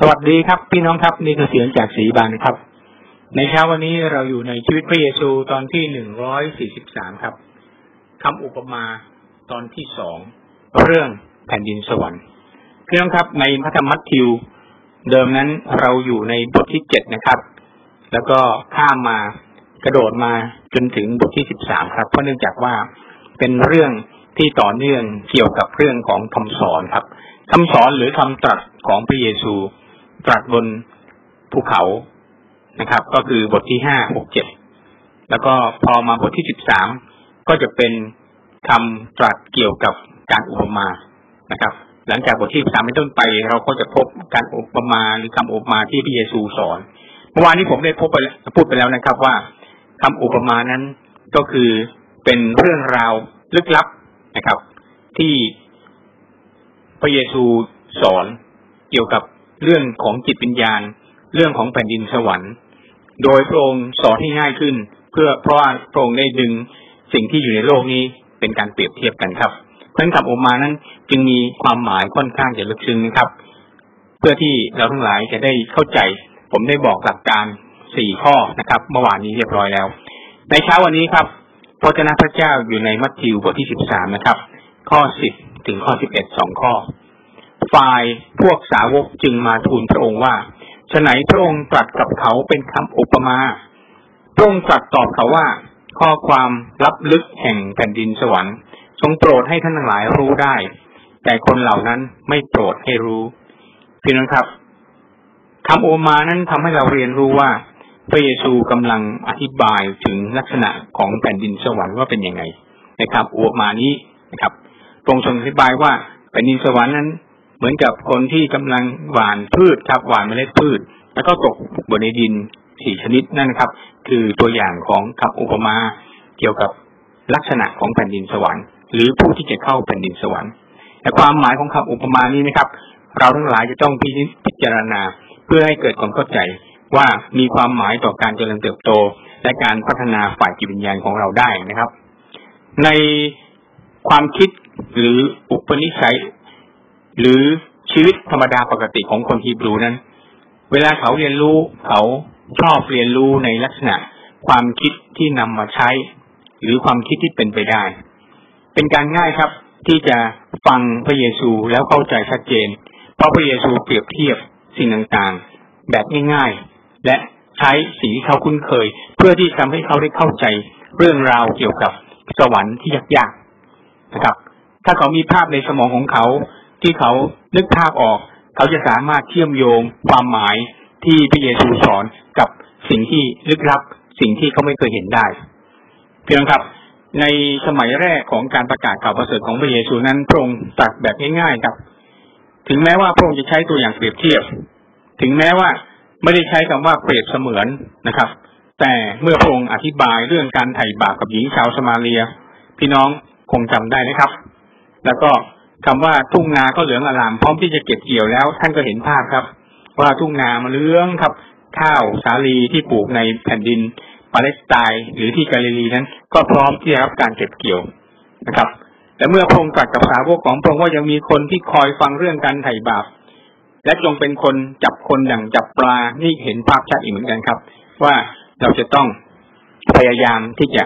สวัสดีครับ พี่น้องครับนี่คือเสียงจากสีบานนะครับ ในเช้าวันนี้เราอยู่ในชีวิตพระเยซูตอนที่หนึ่งร้อยสี่สิบสามครับคำอุปมาตอนที่สองเรื่องแผ่นดินสวรรค์พี่น้องครับในพระธรรมมัทธิว เดิมนั้นเราอยู่ในบทที่เจ็ดนะครับ แล้วก็ข้ามมากระโดดมาจนถึงบทที่สิบสามครับ เพราะเนื่องจากว่าเป็นเรื่องที่ต่อเนื่องเกี่ยวกับเรื่องของคำสอนครับคำสอนหรือคำตรัสของพระเยซู ตรัสบนภูเขานะครับ ก็คือบทที่ห้าหกเจ็ดแล้วก็พอมาบทที่สิบสามก็จะเป็นคำตรัสเกี่ยวกับการอุปมานะครับ หลังจากบทที่สามเป็นต้นไป เราก็จะพบการอุปมาหรือคำอุปมาที่พระเยซูสอนเมื่อวานนี้ผมได้พบไปพูดไปแล้วนะครับ ว่าคำอุปมานั้นก็คือเป็นเรื่องราวลึกลับนะครับ ที่พระเยซูสอนเกี่ยวกับ เรื่องของจิตวิญญาณ เรื่องของแผ่นดินสวรรค์ โดยพระองค์สอนให้ง่ายขึ้น เพื่อเพราะพระองค์ได้ดึงสิ่งที่อยู่ในโลกนี้เป็นการเปรียบเทียบกันครับเพราะฉะนั้นคำอมานั้นจึงมีความหมายค่อนข้างจะลึกซึ้งนะครับ เพื่อที่เราทั้งหลายจะได้เข้าใจ ผมได้บอกหลักการสี่ข้อนะครับ เมื่อวานนี้เรียบร้อยแล้ว ในเช้าวันนี้ครับพระเจ้าพระเจ้าอยู่ในมัทธิวบทที่สิบสามนะครับ ข้อสิบถึงข้อสิบเอ็ดสองข้อ ฝ่ายพวกสาวกจึงมาทูลพระองค์ว่าฉไหนพระองค์ตรัสกับเขาเป็นคำอุปมาพระองค์ตรัสตอบเขาว่า ข้อความลับลึกแห่งแผ่นดินสวรรค์ทรงโปรดให้ท่านทั้งหลายรู้ได้ แต่คนเหล่านั้นไม่โปรดให้รู้พี่น้องครับคำอุปมานั้นทำให้เราเรียนรู้ว่า พระเยซูกำลังอธิบายถึงลักษณะของแผ่นดินสวรรค์ว่าเป็นยังไงนะครับอุปมานี้นะครับทรงทรงอธิบายว่าแผ่นดินสวรรค์นั้น เหมือนกับคนที่กำลังหว่านพืชครับหว่านเมล็ดพืช แล้วก็ตกบนในดินสี่ชนิดนั่นครับ คือตัวอย่างของคำอุปมาเกี่ยวกับลักษณะของแผ่นดินสวรรค์ หรือผู้ที่จะเข้าแผ่นดินสวรรค์แต่ความหมายของคำอุปมานี้นะครับ เราทั้งหลายจะต้องพิจารณาเพื่อให้เกิดความเข้าใจว่ามีความหมายต่อการเจริญเติบโต และการพัฒนาฝ่ายจิตวิญญาณของเราได้นะครับ ในความคิดหรืออุปนิสัย หรือชีวิตธรรมดาปกติของคนฮีบรูนั้น เวลาเขาเรียนรู้เขาชอบเรียนรู้ในลักษณะ ความคิดที่นำมาใช้ หรือความคิดที่เป็นไปได้ เป็นการง่ายครับ ที่จะฟังพระเยซูแล้วเข้าใจชัดเจน เพราะพระเยซูเปรียบเทียบสิ่งต่างๆ แบบง่ายๆ และใช้สิ่งที่เขาคุ้นเคย เพื่อที่ทำให้เขาได้เข้าใจเรื่องราวเกี่ยวกับสวรรค์ที่ยากๆนะครับ ถ้าเขามีภาพในสมองของเขา ที่เขานึกภาพออก เขาจะสามารถเชื่อมโยงความหมายที่พระเยซูสอนกับสิ่งที่ลึกลับ สิ่งที่เขาไม่เคยเห็นได้ เพียงครับ ในสมัยแรกของการประกาศข่าวประเสริฐของพระเยซูนั้นพระองค์ตรัสแบบง่าย ๆ ครับ ถึงแม้ว่าพระองค์จะใช้ตัวอย่างเปรียบเทียบ ถึงแม้ว่าไม่ได้ใช้คำว่าเปรียบเสมือนนะครับ แต่เมื่อพระองค์อธิบายเรื่องการไถ่บาปกับหญิงชาวสมาเลีย พี่น้องคงจำได้นะครับ แล้วก็ คำว่าทุ่งนาก็เหลืองอลามพร้อมที่จะเก็บเกี่ยวแล้ว ท่านก็เห็นภาพครับ ว่าทุ่งนามันเลื้องครับ ข้าวสาลีที่ปลูกในแผ่นดินปาเลสไตน์หรือที่กาลิลีนั้น ก็พร้อมที่จะรับการเก็บเกี่ยวนะครับและเมื่อพระองค์ตรัสกับสาวกของพระองค์ว่ายังมีคนที่คอยฟังเรื่องการไถ่บาป และจงเป็นคนจับคนอย่างจับปลานี่เห็นภาพชัดอีกเหมือนกันครับ ว่าเราจะต้องพยายามที่จะ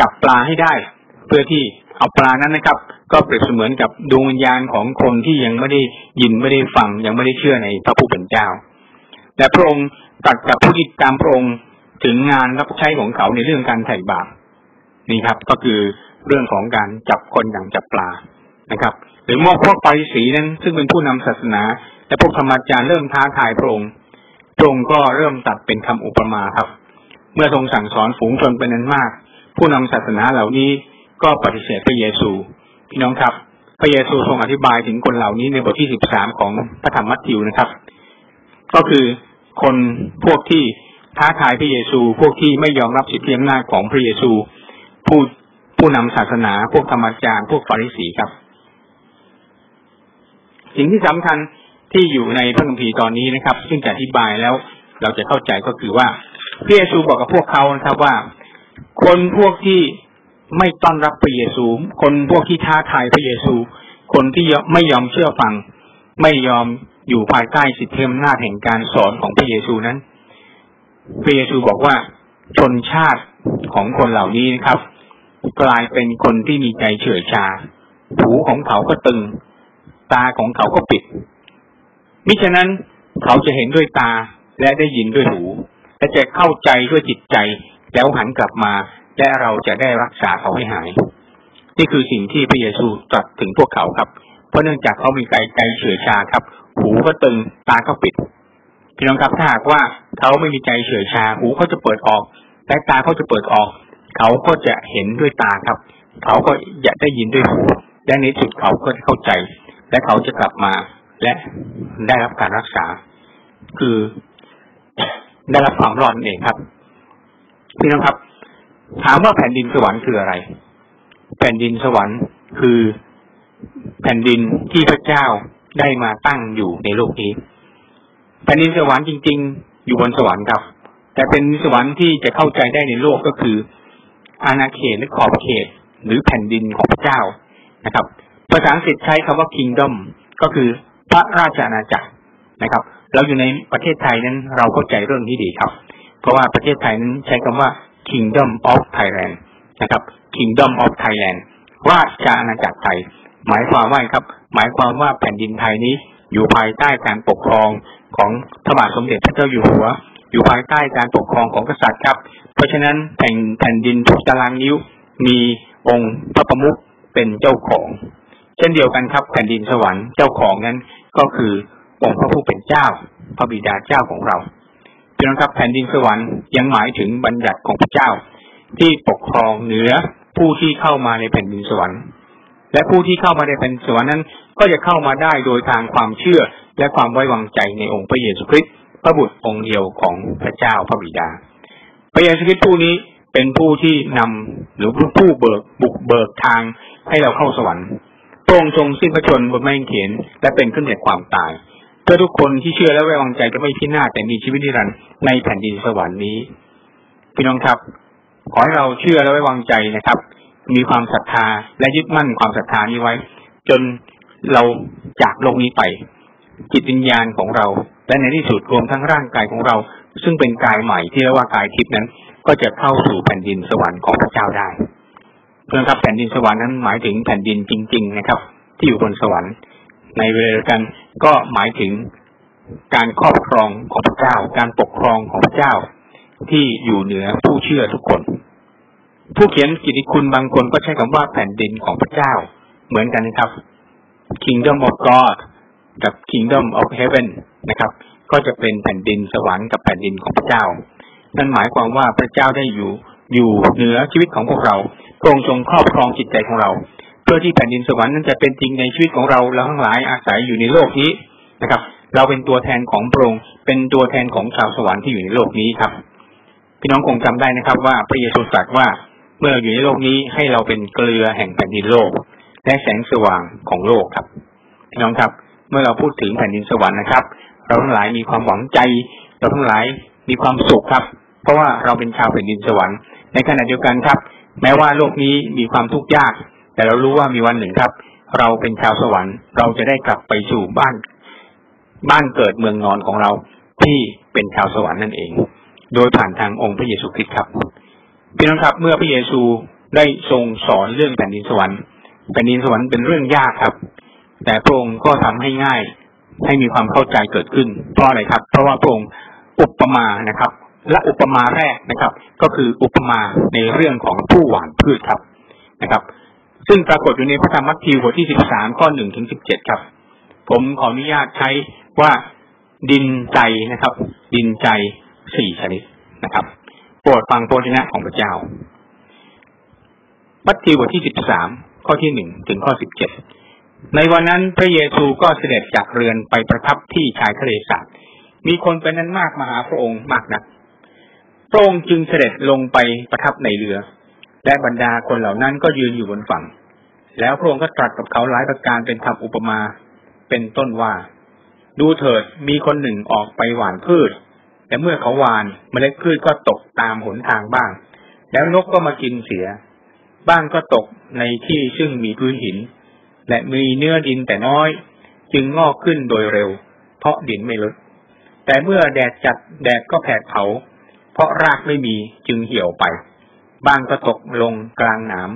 จับปลาให้ได้ เพื่อที่เอาปลานั้นนะครับ ก็เปรียบเสมือนกับดวงวิญญาณของคนที่ยังไม่ได้ยินไม่ได้ฟัง ยังไม่ได้เชื่อในพระผู้เป็นเจ้าและพระองค์ตรัสกับผู้ติดตามพระองค์ถึงงานรับใช้ของเขาในเรื่องการไถ่บาปนี่ครับ ก็คือเรื่องของการจับคนอย่างจับปลานะครับ หรือมอบพวกปสีนั้น ซึ่งเป็นผู้นำศาสนา และพวกธรรมจารย์เริ่มท้าทายพระองค์พระองค์ก็เริ่มตัดเป็นคำอุปมาครับ เมื่อทรงสั่งสอนฝูงชนเป็นนั้นมาก ผู้นำศาสนาเหล่านี้ ก็ปฏิเสธพระเยซู พี่น้องครับ พระเยซูทรงอธิบายถึงคนเหล่านี้ในบทที่สิบสามของพระธรรมมัทธิวนะครับ ก็คือคนพวกที่ท้าทายพระเยซู พวกที่ไม่ยอมรับสิทธิอำนาจของพระเยซู ผู้ผู้นำศาสนา พวกธรรมจารย์พวกฟาริสีครับ สิ่งที่สำคัญที่อยู่ในพระคัมภีร์ตอนนี้นะครับ ซึ่งจะอธิบายแล้วเราจะเข้าใจก็คือว่าพระเยซูบอกกับพวกเขานะครับว่า คนพวกที่ ไม่ต้อนรับพระเยซู คนพวกที่ท้าทายพระเยซู คนที่ไม่ยอมเชื่อฟัง ไม่ยอมอยู่ภายใต้สิทธิอำนาจแห่งการสอนของพระเยซูนั้น พระเยซูบอกว่าชนชาติของคนเหล่านี้นะครับ กลายเป็นคนที่มีใจเฉื่อยชา หูของเขาก็ตึง ตาของเขาก็ปิด มิฉะนั้นเขาจะเห็นด้วยตาและได้ยินด้วยหู และจะเข้าใจด้วยจิตใจแล้วหันกลับมา และเราจะได้รักษาเขาให้หาย นี่คือสิ่งที่พระเยซูตรัสถึงพวกเขาครับ เพราะเนื่องจากเขามีใจใจเฉื่อยชาครับ หูก็ตึงตาก็ปิดพี่น้องครับถ้าหากว่าเขาไม่มีใจเฉื่อยชา หูเขาจะเปิดออกและตาเขาจะเปิดออก เขาก็จะเห็นด้วยตาครับ เขาก็จะได้ยินด้วยหูและในสุดเขาก็จะเข้าใจ และเขาจะกลับมาและได้รับการรักษา คือได้รับความรอดนั่นเองครับ พี่น้องครับ ถามว่าแผ่นดินสวรรค์คืออะไร แผ่นดินสวรรค์คือแผ่นดินที่พระเจ้าได้มาตั้งอยู่ในโลกนี้ แผ่นดินสวรรค์จริง ๆ อยู่บนสวรรค์ครับ แต่เป็นสวรรค์ที่จะเข้าใจได้ในโลกก็คือ อาณาเขตหรือขอบเขต หรือแผ่นดินของพระเจ้านะครับ ภาษาอังกฤษใช้คำว่า kingdom ก็คือพระราชอาณาจักรนะครับ เราอยู่ในประเทศไทยนั้นเราเข้าใจเรื่องนี้ดีครับ เพราะว่าประเทศไทยนั้นใช้คำว่า kingdom of Thailand นะครับ kingdom of Thailand ราชอาณาจักรไทย หมายความว่าครับ หมายความว่าแผ่นดินไทยนี้อยู่ภายใต้การปกครองของพระบาทสมเด็จพระเจ้าอยู่หัว อยู่ภายใต้การปกครองของกษัตริย์ครับ เพราะฉะนั้นแผ่นแผ่นดินทุกตารางนิ้วมีองค์พระประมุขเป็นเจ้าของ เช่นเดียวกันครับแผ่นดินสวรรค์เจ้าของนั้นก็คือองค์พระผู้เป็นเจ้า พระบิดาเจ้าของเรา พี่น้องครับแผ่นดินสวรรค์ยังหมายถึงบัญญัติของพระเจ้า ที่ปกครองเหนือผู้ที่เข้ามาในแผ่นดินสวรรค์ และผู้ที่เข้ามาในแผ่นดินสวรรค์นั้น ก็จะเข้ามาได้โดยทางความเชื่อและความไว้วางใจในองค์พระเยซูคริสต์พระบุตรองค์เดียวของพระเจ้าพระบิดา พระเยซูคริสต์ผู้นี้เป็นผู้ที่นำหรือผู้เบิกบุกเบิกทางให้เราเข้าสวรรค์พระองค์ทรงสิ้นพระชนบนไม้กางเขนและเป็นขึ้นจากความตาย เพื่อทุกคนที่เชื่อและไว้วางใจจะไม่พินาศแต่มีชีวิตนิรันดร์ในแผ่นดินสวรรค์นี้ พี่น้องครับ ขอให้เราเชื่อและไว้วางใจนะครับ มีความศรัทธาและยึดมั่นความศรัทธานี้ไว้ จนเราจากโลกนี้ไป จิตวิญญาณของเราและในที่สุดรวมทั้งร่างกายของเรา ซึ่งเป็นกายใหม่ที่เรียกว่ากายทิพย์นั้น ก็จะเข้าสู่แผ่นดินสวรรค์ของพระเจ้าได้เพื่อนครับแผ่นดินสวรรค์นั้นหมายถึงแผ่นดินจริง ๆ นะครับ ที่อยู่บนสวรรค์ ในเวลากัน ก็หมายถึงการครอบครองของพระเจ้า การปกครองของพระเจ้า ที่อยู่เหนือผู้เชื่อทุกคน ผู้เขียนกิตติคุณบางคนก็ใช้คำว่าแผ่นดินของพระเจ้า เหมือนกันนะครับ Kingdom of God กับ Kingdom of Heaven นะครับ ก็จะเป็นแผ่นดินสวรรค์กับแผ่นดินของพระเจ้า นั่นหมายความว่าพระเจ้าได้อยู่อยู่เหนือชีวิตของพวกเราพรงทรงครอบครองจิตใจของเรา เพื่อที่แผ่นดินสวรรค์นั้นจะเป็นจริงในชีวิตของเราเราทั้งหลายอาศัยอยู่ในโลกนี้นะครับ เราเป็นตัวแทนของพระองค์เป็นตัวแทนของชาวสวรรค์ที่อยู่ในโลกนี้ครับ พี่น้องคงจำได้นะครับ ว่าพระเยซูตรัสว่าเมื่ออยู่ในโลกนี้ให้เราเป็นเกลือแห่งแผ่นดินโลก และแสงสว่างของโลกครับพี่น้องครับ เมื่อเราพูดถึงแผ่นดินสวรรค์นะครับ เราทั้งหลายมีความหวังใจ เราทั้งหลายมีความสุขครับ เพราะว่าเราเป็นชาวแผ่นดินสวรรค์ในขณะเดียวกันครับ แม้ว่าโลกนี้มีความทุกข์ยาก แต่เรารู้ว่ามีวันหนึ่งครับ เราเป็นชาวสวรรค์เราจะได้กลับไปสู่บ้าน บ้านเกิดเมืองนอนของเราที่เป็นชาวสวรรค์นั่นเอง โดยผ่านทางองค์พระเยซูคริสต์ครับพี่น้องครับเมื่อพระเยซูได้ทรงสอนเรื่องแผ่นดินสวรรค์แผ่นดินสวรรค์เป็นเรื่องยากครับ แต่พระองค์ก็ทำให้ง่ายให้มีความเข้าใจเกิดขึ้น เพราะอะไรครับ เพราะว่าพระองค์อุปมานะครับ และอุปมาแรกนะครับ ก็คืออุปมาในเรื่องของผู้หว่านพืชครับนะครับ ซึ่งปรากฏอยู่ในพระธรรมมัทธิวบทที่สิบสามข้อหนึ่งถึงสิบเจ็ดครับ ผมขออนุญาตใช้ว่าดินใจนะครับ ดินใจสี่ชนิดนะครับ โปรดฟังโพธินะของพระเจ้ามัทธิวบทที่สิบสามข้อที่หนึ่งถึงข้อสิบเจ็ดในวันนั้นพระเยซูก็เสด็จจากเรือนไปประทับที่ชายทะเลสาบมีคนเป็นนั้นมากมาหาพระองค์มากนักพระองค์จึงเสด็จลงไปประทับในเรือ และบรรดาคนเหล่านั้นก็ยืนอยู่บนฝั่ง แล้วพระองค์ก็ตรัสกับเขาหลายประการเป็นคำอุปมา เป็นต้นว่า ดูเถิดมีคนหนึ่งออกไปหว่านพืช แต่เมื่อเขาหว่านเมล็ดพืชก็ตกตามหนทางบ้าง แล้วนกก็มากินเสีย บ้างก็ตกในที่ซึ่งมีพื้นหิน และมีเนื้อดินแต่น้อย จึงงอกขึ้นโดยเร็ว เพราะดินไม่ลดแต่เมื่อแดดจัดแดดก็แผดเผา เพราะรากไม่มีจึงเหี่ยวไป บางก็ตกลงกลางหนาม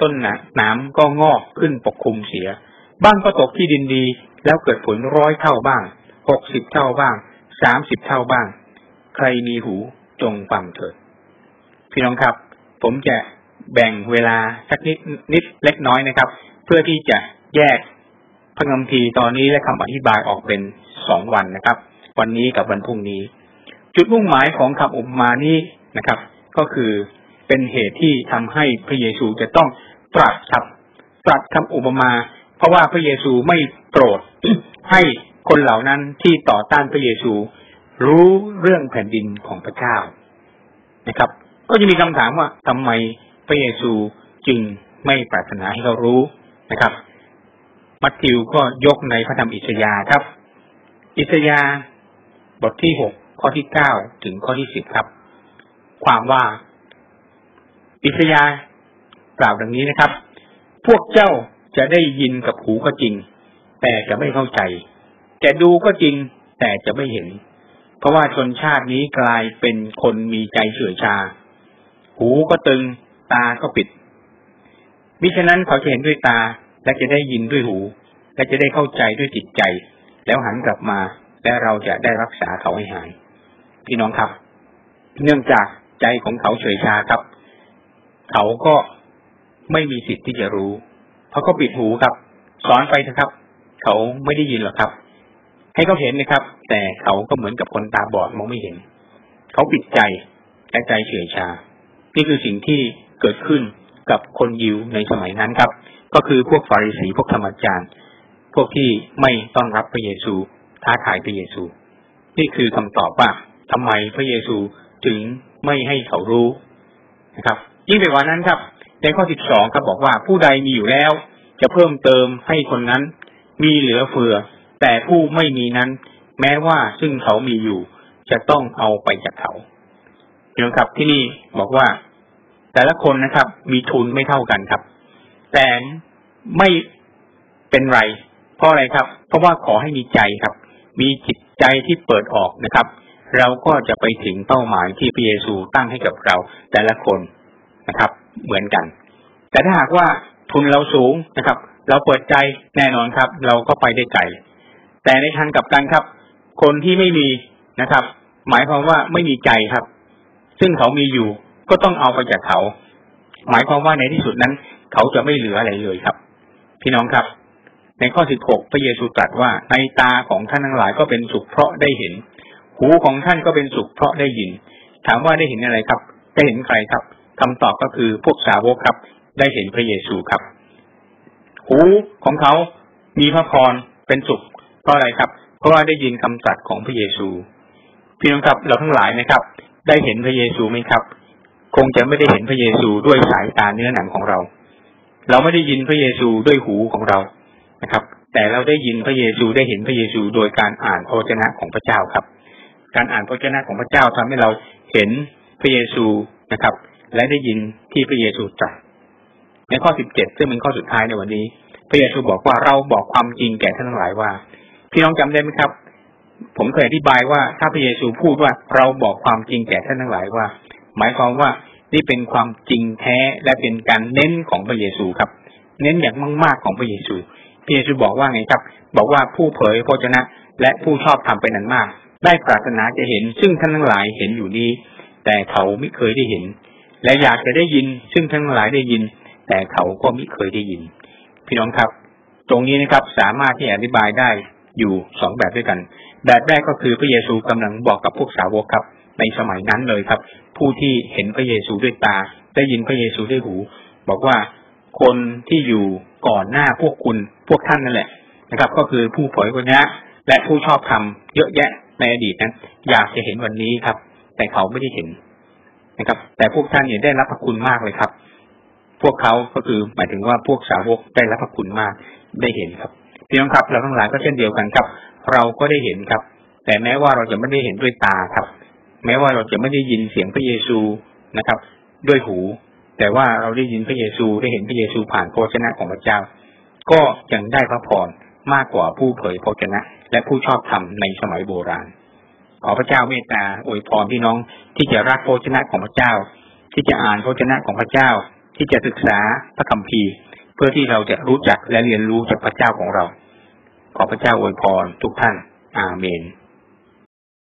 ต้นหนามก็งอกขึ้นปกคลุมเสีย บ้างก็ตกที่ดินดี แล้วเกิดผลร้อยเท่าบ้างหกสิบเท่าบ้างสามสิบเท่าบ้าง ใครมีหูจงฟังเถิด พี่น้องครับ ผมจะแบ่งเวลาสักนิดนิดเล็กน้อยนะครับ เพื่อที่จะแยกพระคัมภีร์ตอนนี้และคำอธิบายออกเป็นสองวันนะครับ วันนี้กับวันพรุ่งนี้ จุดมุ่งหมายของคำอุปมานี้นะครับ ก็คือ เป็นเหตุที่ทำให้พระเยซูจะต้องตรัสครับตรัสคำอุปมา เพราะว่าพระเยซูไม่โปรดให้คนเหล่านั้นที่ต่อต้านพระเยซู รู้เรื่องแผ่นดินของพระเจ้านะครับ ก็จะมีคำถามว่าทำไมพระเยซูจึงไม่ปรารถนาให้เขารู้นะครับ มัทธิวก็ยกในพระธรรมอิสยาห์ครับ อิสยาห์บทที่หกข้อที่เก้าถึงข้อที่สิบครับ ความว่า อิสยากล่าวดังนี้นะครับ พวกเจ้าจะได้ยินกับหูก็จริง แต่จะไม่เข้าใจ จะดูก็จริง แต่จะไม่เห็น เพราะว่าชนชาตินี้กลายเป็นคนมีใจเฉื่อยชา หูก็ตึง ตาก็ปิดมิฉะนั้นเขาจะเห็นด้วยตา และจะได้ยินด้วยหู และจะได้เข้าใจด้วยจิตใจ แล้วหันกลับมา และเราจะได้รักษาเขาให้หาย พี่น้องครับ เนื่องจากใจของเขาเฉยชาครับ เขาก็ไม่มีสิทธิ์ที่จะรู้เพราะเขาปิดหูครับ สอนไปนะครับ เขาไม่ได้ยินหรอกครับ ให้เขาเห็นนะครับ แต่เขาก็เหมือนกับคนตาบอดมองไม่เห็น เขาปิดใจและใจเฉยชา นี่คือสิ่งที่เกิดขึ้นกับคนยิวในสมัยนั้นครับ ก็คือพวกฟาริสีพวกธรรมจารย์ พวกที่ไม่ต้อนรับพระเยซูท้าทายพระเยซู นี่คือคำตอบว่าทำไมพระเยซูจึงไม่ให้เขารู้นะครับ ยิ่งไปกว่านั้นครับ ในข้อสิบสองครับบอกว่าผู้ใดมีอยู่แล้ว จะเพิ่มเติมให้คนนั้น มีเหลือเฟือ แต่ผู้ไม่มีนั้น แม้ว่าซึ่งเขามีอยู่ จะต้องเอาไปจากเขาเห็นครับที่นี่บอกว่า แต่ละคนนะครับ มีทุนไม่เท่ากันครับ แต่ไม่เป็นไร เพราะอะไรครับ เพราะว่าขอให้มีใจครับ มีจิตใจที่เปิดออกนะครับ เราก็จะไปถึงเป้าหมายที่พระเยซูตั้งให้กับเรา แต่ละคน นะครับ เหมือนกัน แต่ถ้าหากว่าทุนเราสูงนะครับ เราเปิดใจแน่นอนครับ เราก็ไปได้ไกลแต่ในทางกลับกันครับ คนที่ไม่มีนะครับ หมายความว่าไม่มีใจครับ ซึ่งเขามีอยู่ก็ต้องเอาไปจากเขา หมายความว่าในที่สุดนั้น เขาจะไม่เหลืออะไรเลยครับ พี่น้องครับ ในข้อสิบหกพระเยซูตรัสว่าในตาของท่านทั้งหลายก็เป็นสุขเพราะได้เห็น หูของท่านก็เป็นสุขเพราะได้ยิน ถามว่าได้เห็นอะไรครับได้เห็นใครครับ คำตอบก็คือพวกสาวกครับ ได้เห็นพระเยซูครับ หูของเขามีพระพรเป็นสุขเพราะอะไรครับ เพราะว่าได้ยินคำตรัสของพระเยซูพี่น้องครับเราทั้งหลายนะครับ ได้เห็นพระเยซูไหมครับ คงจะไม่ได้เห็นพระเยซูด้วยสายตาเนื้อหนังของเรา เราไม่ได้ยินพระเยซูด้วยหูของเรานะครับ แต่เราได้ยินพระเยซูได้เห็นพระเยซูโดยการอ่านพระวจนะของพระเจ้าครับ การอ่านพระวจนะของพระเจ้าทำให้เราเห็นพระเยซูนะครับ และได้ยินที่พระเยซูตรัสในข้อสิบเจ็ดซึ่งเป็นข้อสุดท้ายในวันนี้ พระเยซูบอกว่าเราบอกความจริงแก่ท่านทั้งหลายว่า พี่น้องจำได้ไหมครับ ผมเคยอธิบายว่าถ้าพระเยซูพูดว่าเราบอกความจริงแก่ท่านทั้งหลายว่า หมายความว่านี่เป็นความจริงแท้และเป็นการเน้นของพระเยซูครับ เน้นอย่างมาก ๆของพระเยซู พระเยซูบอกว่าไงครับ บอกว่าผู้เผยพระชนะ และผู้ชอบทำเป็นนันมาก ได้ปรารถนาจะเห็น ซึ่งท่านทั้งหลายเห็นอยู่นี้แต่เขาไม่เคยได้เห็น และอยากจะได้ยิน ซึ่งทั้งหลายได้ยิน แต่เขาก็ไม่เคยได้ยิน พี่น้องครับ ตรงนี้นะครับสามารถที่อธิบายได้อยู่สองแบบด้วยกัน แบบแรกก็คือพระเยซูกำลังบอกกับพวกสาวกครับ ในสมัยนั้นเลยครับ ผู้ที่เห็นพระเยซูด้วยตา ได้ยินพระเยซูด้วยหู บอกว่าคนที่อยู่ก่อนหน้าพวกคุณพวกท่านนั่นแหละนะครับ ก็คือผู้เผยพระชนะและผู้ชอบธรรมเยอะแยะในอดีตนั้นอยากจะเห็นวันนี้ครับ แต่เขาไม่ได้เห็น นะครับ แต่พวกท่านเนี่ยได้รับพระคุณมากเลยครับ พวกเขาก็คือหมายถึงว่าพวกสาวกได้รับพระคุณมากได้เห็นครับพี่น้องครับ เราทั้งหลายก็เช่นเดียวกันครับ เราก็ได้เห็นครับ แต่แม้ว่าเราจะไม่ได้เห็นด้วยตาครับ แม้ว่าเราจะไม่ได้ยินเสียงพระเยซูนะครับ ด้วยหู แต่ว่าเราได้ยินพระเยซูได้เห็นพระเยซูผ่านโพชนะของพระเจ้า ก็ยังได้พระพรมากกว่าผู้เผยพระชนะ และผู้ชอบธรรมในสมัยโบราณ ขอพระเจ้าเมตตาอวยพรพี่น้องที่จะรักพระชนะของพระเจ้า ที่จะอ่านพระชนะของพระเจ้า ที่จะศึกษาพระคัมภีร์ เพื่อที่เราจะรู้จักและเรียนรู้จากพระเจ้าของเรา ขอพระเจ้าอวยพรทุกท่าน อาเมน